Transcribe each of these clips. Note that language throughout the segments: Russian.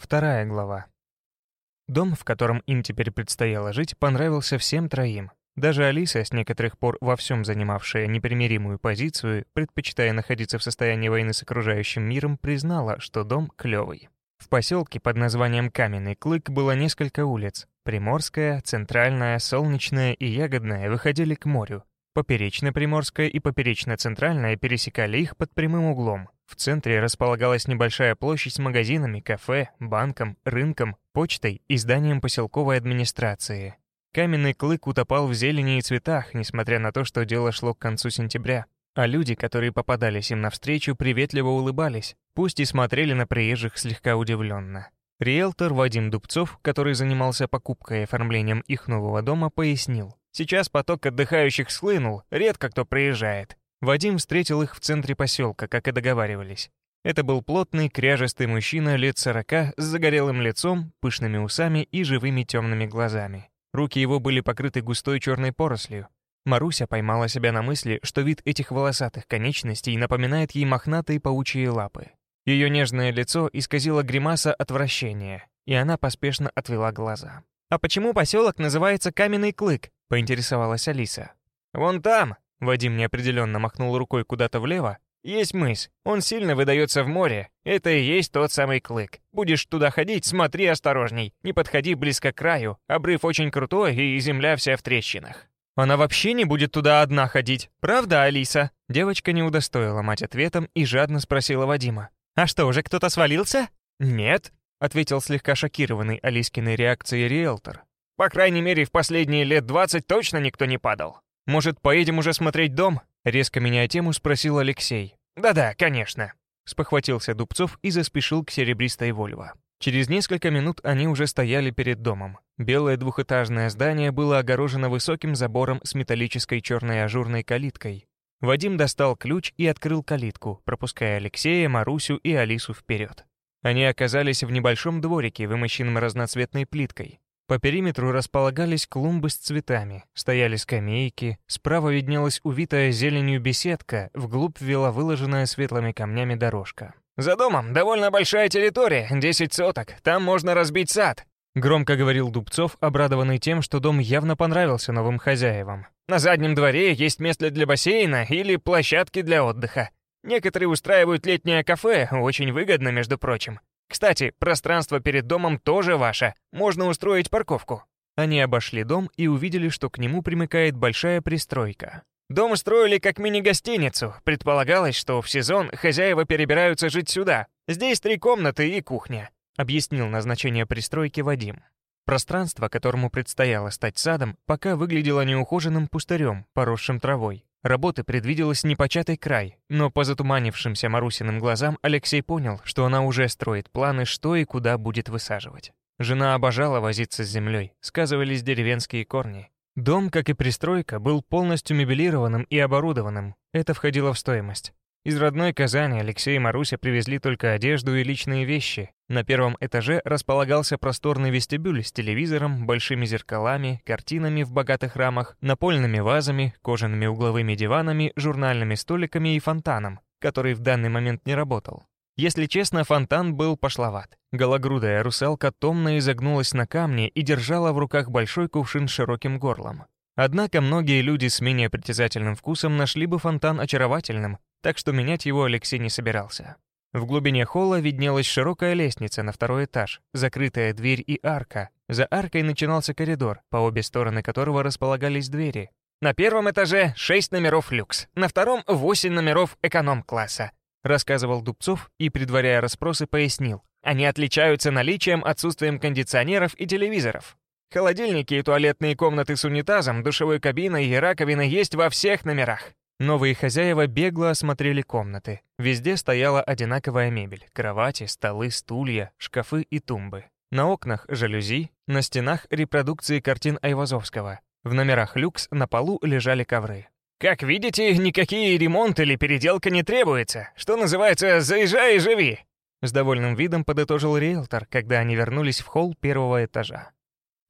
Вторая глава. Дом, в котором им теперь предстояло жить, понравился всем троим. Даже Алиса, с некоторых пор во всем занимавшая непримиримую позицию, предпочитая находиться в состоянии войны с окружающим миром, признала, что дом клёвый. В поселке под названием Каменный Клык было несколько улиц. Приморская, Центральная, Солнечная и Ягодная выходили к морю. Поперечно-Приморская и Поперечно-Центральная пересекали их под прямым углом. В центре располагалась небольшая площадь с магазинами, кафе, банком, рынком, почтой и зданием поселковой администрации. Каменный клык утопал в зелени и цветах, несмотря на то, что дело шло к концу сентября. А люди, которые попадались им навстречу, приветливо улыбались, пусть и смотрели на приезжих слегка удивленно. Риэлтор Вадим Дубцов, который занимался покупкой и оформлением их нового дома, пояснил. «Сейчас поток отдыхающих схлынул, редко кто приезжает. Вадим встретил их в центре поселка, как и договаривались. Это был плотный, кряжестый мужчина лет сорока с загорелым лицом, пышными усами и живыми темными глазами. Руки его были покрыты густой черной порослью. Маруся поймала себя на мысли, что вид этих волосатых конечностей напоминает ей мохнатые паучьи лапы. Ее нежное лицо исказило гримаса отвращения, и она поспешно отвела глаза. «А почему поселок называется Каменный Клык?» — поинтересовалась Алиса. «Вон там!» Вадим неопределенно махнул рукой куда-то влево. «Есть мыс. Он сильно выдается в море. Это и есть тот самый клык. Будешь туда ходить, смотри осторожней. Не подходи близко к краю. Обрыв очень крутой, и земля вся в трещинах». «Она вообще не будет туда одна ходить. Правда, Алиса?» Девочка не удостоила мать ответом и жадно спросила Вадима. «А что, уже кто-то свалился?» «Нет», — ответил слегка шокированный Алискиной реакцией риэлтор. «По крайней мере, в последние лет двадцать точно никто не падал. «Может, поедем уже смотреть дом?» Резко меняя тему, спросил Алексей. «Да-да, конечно», — спохватился Дубцов и заспешил к серебристой Вольво. Через несколько минут они уже стояли перед домом. Белое двухэтажное здание было огорожено высоким забором с металлической черной ажурной калиткой. Вадим достал ключ и открыл калитку, пропуская Алексея, Марусю и Алису вперед. Они оказались в небольшом дворике, вымощенном разноцветной плиткой. По периметру располагались клумбы с цветами, стояли скамейки, справа виднелась увитая зеленью беседка, вглубь вела выложенная светлыми камнями дорожка. «За домом довольно большая территория, 10 соток, там можно разбить сад», Громко говорил Дубцов, обрадованный тем, что дом явно понравился новым хозяевам. «На заднем дворе есть место для бассейна или площадки для отдыха. Некоторые устраивают летнее кафе, очень выгодно, между прочим. Кстати, пространство перед домом тоже ваше. Можно устроить парковку». Они обошли дом и увидели, что к нему примыкает большая пристройка. Дом строили как мини-гостиницу. Предполагалось, что в сезон хозяева перебираются жить сюда. Здесь три комнаты и кухня, объяснил назначение пристройки Вадим. Пространство, которому предстояло стать садом, пока выглядело неухоженным пустырем, поросшим травой. Работы предвиделось непочатый край, но по затуманившимся Марусиным глазам Алексей понял, что она уже строит планы, что и куда будет высаживать. Жена обожала возиться с землей, сказывались деревенские корни. Дом, как и пристройка, был полностью мебелированным и оборудованным. Это входило в стоимость. Из родной Казани Алексей и Маруся привезли только одежду и личные вещи. На первом этаже располагался просторный вестибюль с телевизором, большими зеркалами, картинами в богатых рамах, напольными вазами, кожаными угловыми диванами, журнальными столиками и фонтаном, который в данный момент не работал. Если честно, фонтан был пошловат. Гологрудая русалка томно изогнулась на камне и держала в руках большой кувшин с широким горлом. Однако многие люди с менее притязательным вкусом нашли бы фонтан очаровательным, так что менять его Алексей не собирался. В глубине холла виднелась широкая лестница на второй этаж, закрытая дверь и арка. За аркой начинался коридор, по обе стороны которого располагались двери. На первом этаже 6 номеров люкс, на втором 8 номеров эконом-класса, рассказывал Дубцов и, предваряя расспросы, пояснил. Они отличаются наличием, отсутствием кондиционеров и телевизоров. Холодильники и туалетные комнаты с унитазом, душевой кабиной и раковиной есть во всех номерах. Новые хозяева бегло осмотрели комнаты. Везде стояла одинаковая мебель. Кровати, столы, стулья, шкафы и тумбы. На окнах жалюзи, на стенах репродукции картин Айвазовского. В номерах люкс на полу лежали ковры. «Как видите, никакие ремонт или переделка не требуется. Что называется, заезжай и живи!» С довольным видом подытожил риэлтор, когда они вернулись в холл первого этажа.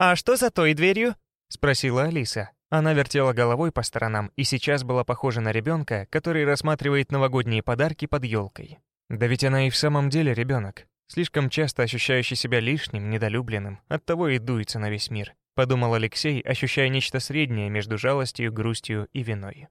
«А что за той дверью?» — спросила Алиса. Она вертела головой по сторонам и сейчас была похожа на ребенка, который рассматривает новогодние подарки под елкой. Да ведь она и в самом деле ребенок. слишком часто ощущающий себя лишним, недолюбленным, оттого и дуется на весь мир, подумал Алексей, ощущая нечто среднее между жалостью, грустью и виной.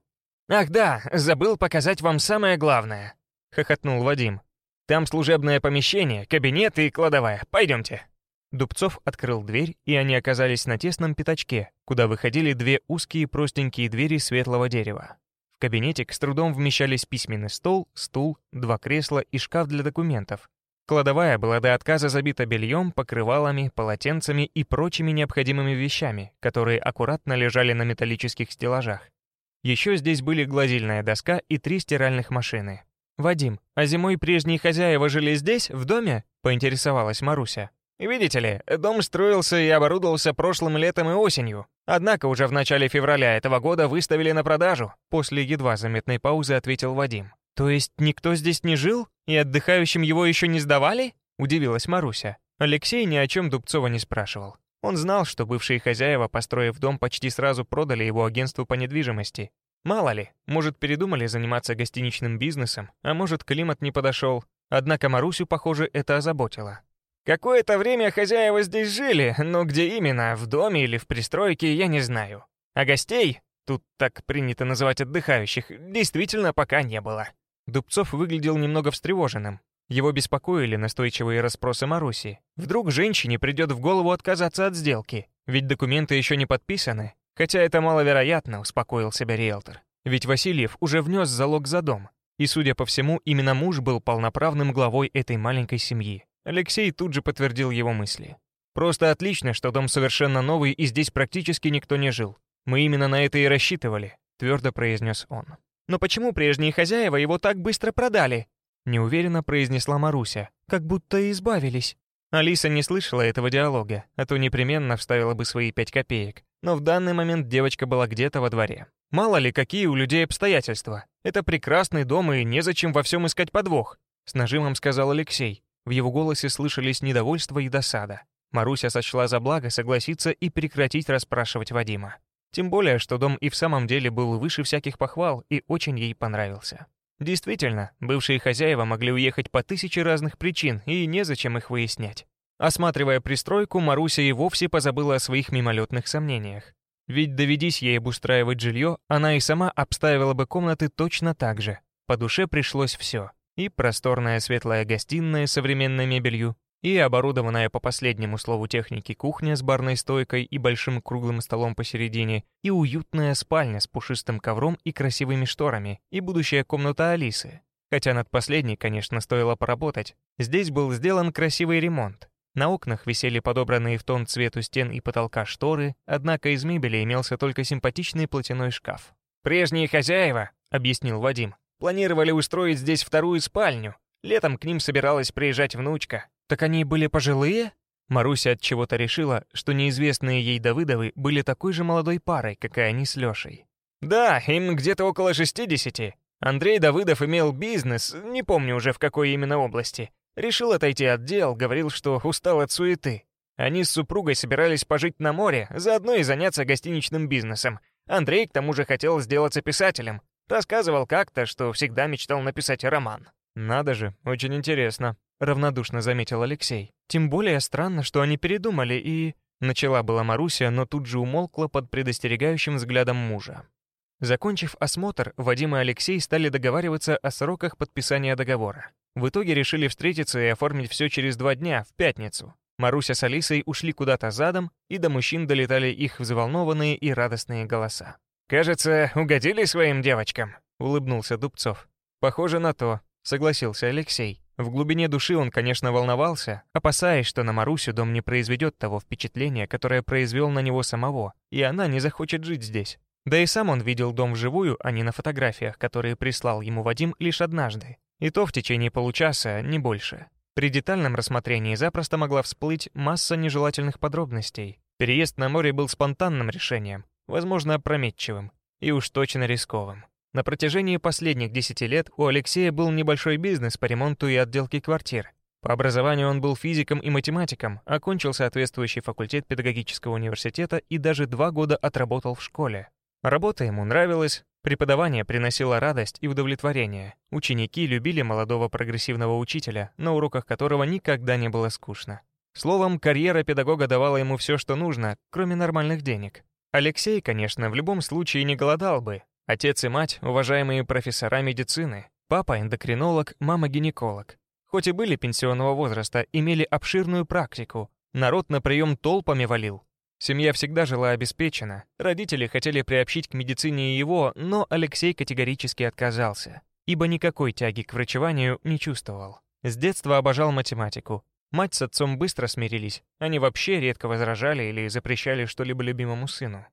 «Ах да, забыл показать вам самое главное», — хохотнул Вадим. «Там служебное помещение, кабинет и кладовая. Пойдемте». Дубцов открыл дверь, и они оказались на тесном пятачке, куда выходили две узкие простенькие двери светлого дерева. В кабинетик с трудом вмещались письменный стол, стул, два кресла и шкаф для документов. Кладовая была до отказа забита бельем, покрывалами, полотенцами и прочими необходимыми вещами, которые аккуратно лежали на металлических стеллажах. Еще здесь были гладильная доска и три стиральных машины. «Вадим, а зимой прежние хозяева жили здесь, в доме?» — поинтересовалась Маруся. Видите ли, дом строился и оборудовался прошлым летом и осенью. Однако уже в начале февраля этого года выставили на продажу. После едва заметной паузы ответил Вадим. То есть никто здесь не жил? И отдыхающим его еще не сдавали? Удивилась Маруся. Алексей ни о чем Дубцова не спрашивал. Он знал, что бывшие хозяева, построив дом, почти сразу продали его агентству по недвижимости. Мало ли, может, передумали заниматься гостиничным бизнесом, а может, климат не подошел. Однако Марусю, похоже, это озаботило. Какое-то время хозяева здесь жили, но где именно, в доме или в пристройке, я не знаю. А гостей, тут так принято называть отдыхающих, действительно пока не было. Дубцов выглядел немного встревоженным. Его беспокоили настойчивые расспросы Маруси. Вдруг женщине придет в голову отказаться от сделки, ведь документы еще не подписаны. Хотя это маловероятно, успокоил себя риэлтор. Ведь Васильев уже внес залог за дом. И, судя по всему, именно муж был полноправным главой этой маленькой семьи. Алексей тут же подтвердил его мысли. «Просто отлично, что дом совершенно новый и здесь практически никто не жил. Мы именно на это и рассчитывали», — твердо произнес он. «Но почему прежние хозяева его так быстро продали?» — неуверенно произнесла Маруся. «Как будто избавились». Алиса не слышала этого диалога, а то непременно вставила бы свои пять копеек. Но в данный момент девочка была где-то во дворе. Мало ли, какие у людей обстоятельства. Это прекрасный дом, и незачем во всем искать подвох, с нажимом сказал Алексей. В его голосе слышались недовольство и досада. Маруся сочла за благо согласиться и прекратить расспрашивать Вадима. Тем более, что дом и в самом деле был выше всяких похвал и очень ей понравился. Действительно, бывшие хозяева могли уехать по тысяче разных причин, и незачем их выяснять. Осматривая пристройку, Маруся и вовсе позабыла о своих мимолетных сомнениях. Ведь доведись ей обустраивать жилье, она и сама обставила бы комнаты точно так же. По душе пришлось все и просторная светлая гостиная с современной мебелью, и оборудованная по последнему слову техники кухня с барной стойкой и большим круглым столом посередине, и уютная спальня с пушистым ковром и красивыми шторами, и будущая комната Алисы. Хотя над последней, конечно, стоило поработать. Здесь был сделан красивый ремонт. На окнах висели подобранные в тон цвету стен и потолка шторы, однако из мебели имелся только симпатичный платяной шкаф. «Прежние хозяева», — объяснил Вадим, Планировали устроить здесь вторую спальню. Летом к ним собиралась приезжать внучка. Так они были пожилые? Маруся от чего-то решила, что неизвестные ей Давыдовы были такой же молодой парой, как и они с Лешей. Да, им где-то около 60. Андрей Давыдов имел бизнес, не помню уже в какой именно области. Решил отойти от дел, говорил, что устал от суеты. Они с супругой собирались пожить на море, заодно и заняться гостиничным бизнесом. Андрей к тому же хотел сделаться писателем. Рассказывал как-то, что всегда мечтал написать роман. «Надо же, очень интересно», — равнодушно заметил Алексей. «Тем более странно, что они передумали и...» Начала была Маруся, но тут же умолкла под предостерегающим взглядом мужа. Закончив осмотр, Вадим и Алексей стали договариваться о сроках подписания договора. В итоге решили встретиться и оформить все через два дня, в пятницу. Маруся с Алисой ушли куда-то задом, и до мужчин долетали их взволнованные и радостные голоса. «Кажется, угодили своим девочкам», — улыбнулся Дубцов. «Похоже на то», — согласился Алексей. В глубине души он, конечно, волновался, опасаясь, что на Марусю дом не произведет того впечатления, которое произвел на него самого, и она не захочет жить здесь. Да и сам он видел дом вживую, а не на фотографиях, которые прислал ему Вадим лишь однажды. И то в течение получаса, не больше. При детальном рассмотрении запросто могла всплыть масса нежелательных подробностей. Переезд на море был спонтанным решением, возможно, опрометчивым и уж точно рисковым. На протяжении последних 10 лет у Алексея был небольшой бизнес по ремонту и отделке квартир. По образованию он был физиком и математиком, окончил соответствующий факультет педагогического университета и даже два года отработал в школе. Работа ему нравилась, Преподавание приносило радость и удовлетворение. Ученики любили молодого прогрессивного учителя, на уроках которого никогда не было скучно. Словом, карьера педагога давала ему все, что нужно, кроме нормальных денег. Алексей, конечно, в любом случае не голодал бы. Отец и мать — уважаемые профессора медицины. Папа — эндокринолог, мама — гинеколог. Хоть и были пенсионного возраста, имели обширную практику. Народ на прием толпами валил. Семья всегда жила обеспечена. Родители хотели приобщить к медицине его, но Алексей категорически отказался, ибо никакой тяги к врачеванию не чувствовал. С детства обожал математику. Мать с отцом быстро смирились. Они вообще редко возражали или запрещали что-либо любимому сыну.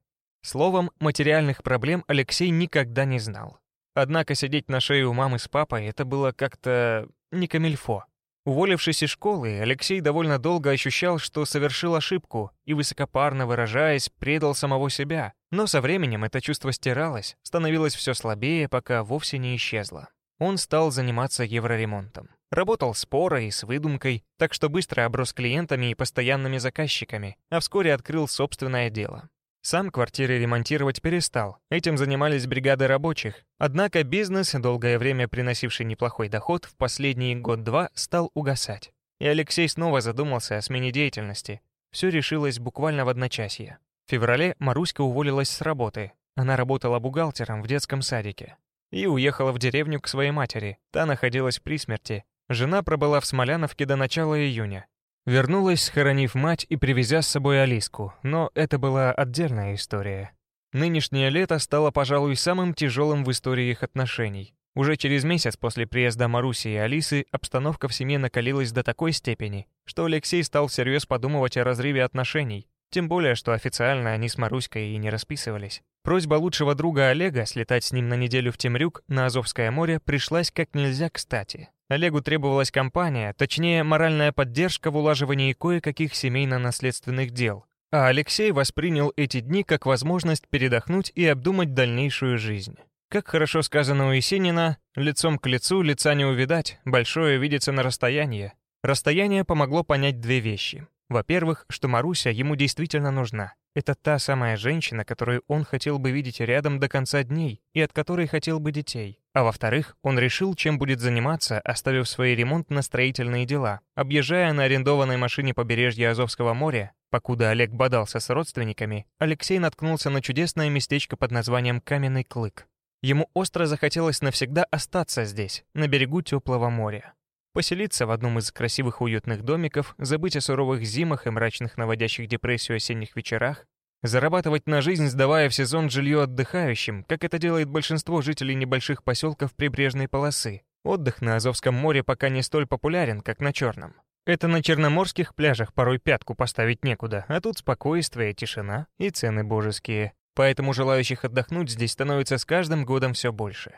Словом, материальных проблем Алексей никогда не знал. Однако сидеть на шее у мамы с папой — это было как-то не камильфо. Уволившись из школы, Алексей довольно долго ощущал, что совершил ошибку и, высокопарно выражаясь, предал самого себя. Но со временем это чувство стиралось, становилось все слабее, пока вовсе не исчезло. Он стал заниматься евроремонтом. Работал с порой и с выдумкой, так что быстро оброс клиентами и постоянными заказчиками, а вскоре открыл собственное дело. Сам квартиры ремонтировать перестал, этим занимались бригады рабочих. Однако бизнес, долгое время приносивший неплохой доход, в последний год-два стал угасать. И Алексей снова задумался о смене деятельности. Все решилось буквально в одночасье. В феврале Маруська уволилась с работы. Она работала бухгалтером в детском садике. И уехала в деревню к своей матери. Та находилась при смерти. Жена пробыла в Смоляновке до начала июня. Вернулась, схоронив мать и привезя с собой Алиску, но это была отдельная история. Нынешнее лето стало, пожалуй, самым тяжелым в истории их отношений. Уже через месяц после приезда Маруси и Алисы обстановка в семье накалилась до такой степени, что Алексей стал всерьез подумывать о разрыве отношений, тем более, что официально они с Маруськой и не расписывались. Просьба лучшего друга Олега слетать с ним на неделю в Темрюк на Азовское море пришлась как нельзя кстати. Олегу требовалась компания, точнее, моральная поддержка в улаживании кое-каких семейно-наследственных дел. А Алексей воспринял эти дни как возможность передохнуть и обдумать дальнейшую жизнь. Как хорошо сказано у Есенина, лицом к лицу лица не увидать, большое видится на расстоянии. Расстояние помогло понять две вещи. Во-первых, что Маруся ему действительно нужна. Это та самая женщина, которую он хотел бы видеть рядом до конца дней и от которой хотел бы детей. А во-вторых, он решил, чем будет заниматься, оставив свои ремонтно-строительные дела. Объезжая на арендованной машине побережье Азовского моря, покуда Олег бодался с родственниками, Алексей наткнулся на чудесное местечко под названием Каменный Клык. Ему остро захотелось навсегда остаться здесь, на берегу теплого моря. Поселиться в одном из красивых уютных домиков, забыть о суровых зимах и мрачных наводящих депрессию осенних вечерах, Зарабатывать на жизнь, сдавая в сезон жилье отдыхающим, как это делает большинство жителей небольших поселков прибрежной полосы. Отдых на Азовском море пока не столь популярен, как на Черном. Это на черноморских пляжах порой пятку поставить некуда, а тут спокойствие, тишина и цены божеские. Поэтому желающих отдохнуть здесь становится с каждым годом все больше.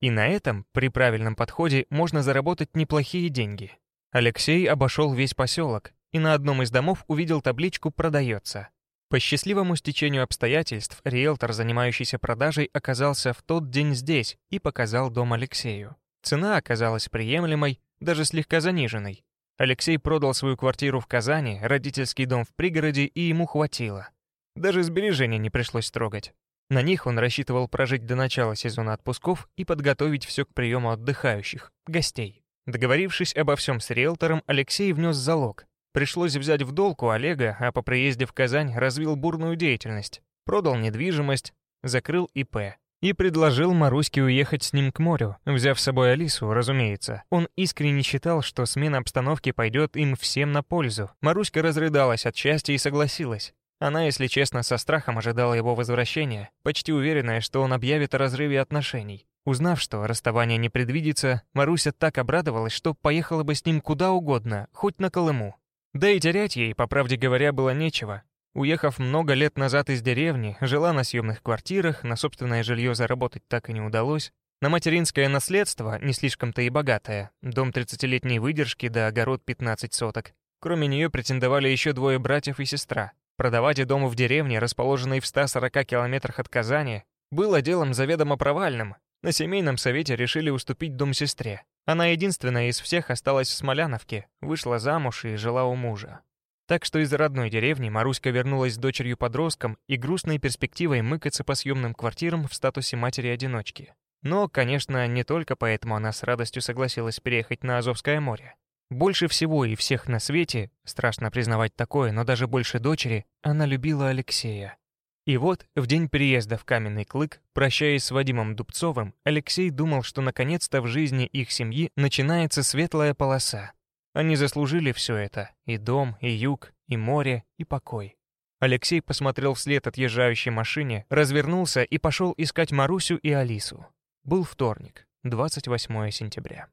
И на этом, при правильном подходе, можно заработать неплохие деньги. Алексей обошел весь поселок и на одном из домов увидел табличку «Продается». По счастливому стечению обстоятельств, риэлтор, занимающийся продажей, оказался в тот день здесь и показал дом Алексею. Цена оказалась приемлемой, даже слегка заниженной. Алексей продал свою квартиру в Казани, родительский дом в пригороде, и ему хватило. Даже сбережения не пришлось трогать. На них он рассчитывал прожить до начала сезона отпусков и подготовить все к приему отдыхающих, гостей. Договорившись обо всем с риэлтором, Алексей внес залог, Пришлось взять в долг у Олега, а по приезде в Казань развил бурную деятельность. Продал недвижимость, закрыл ИП. И предложил Маруське уехать с ним к морю, взяв с собой Алису, разумеется. Он искренне считал, что смена обстановки пойдет им всем на пользу. Маруська разрыдалась от счастья и согласилась. Она, если честно, со страхом ожидала его возвращения, почти уверенная, что он объявит о разрыве отношений. Узнав, что расставание не предвидится, Маруся так обрадовалась, что поехала бы с ним куда угодно, хоть на Колыму. Да и терять ей, по правде говоря, было нечего. Уехав много лет назад из деревни, жила на съемных квартирах, на собственное жилье заработать так и не удалось. На материнское наследство, не слишком-то и богатое, дом 30-летней выдержки да огород 15 соток. Кроме нее претендовали еще двое братьев и сестра. Продавать дому в деревне, расположенной в 140 километрах от Казани, было делом заведомо провальным. На семейном совете решили уступить дом сестре. Она единственная из всех осталась в Смоляновке, вышла замуж и жила у мужа. Так что из родной деревни Маруська вернулась с дочерью-подростком и грустной перспективой мыкаться по съемным квартирам в статусе матери-одиночки. Но, конечно, не только поэтому она с радостью согласилась переехать на Азовское море. Больше всего и всех на свете, страшно признавать такое, но даже больше дочери, она любила Алексея. И вот, в день переезда в Каменный Клык, прощаясь с Вадимом Дубцовым, Алексей думал, что наконец-то в жизни их семьи начинается светлая полоса. Они заслужили все это — и дом, и юг, и море, и покой. Алексей посмотрел вслед отъезжающей машине, развернулся и пошел искать Марусю и Алису. Был вторник, 28 сентября.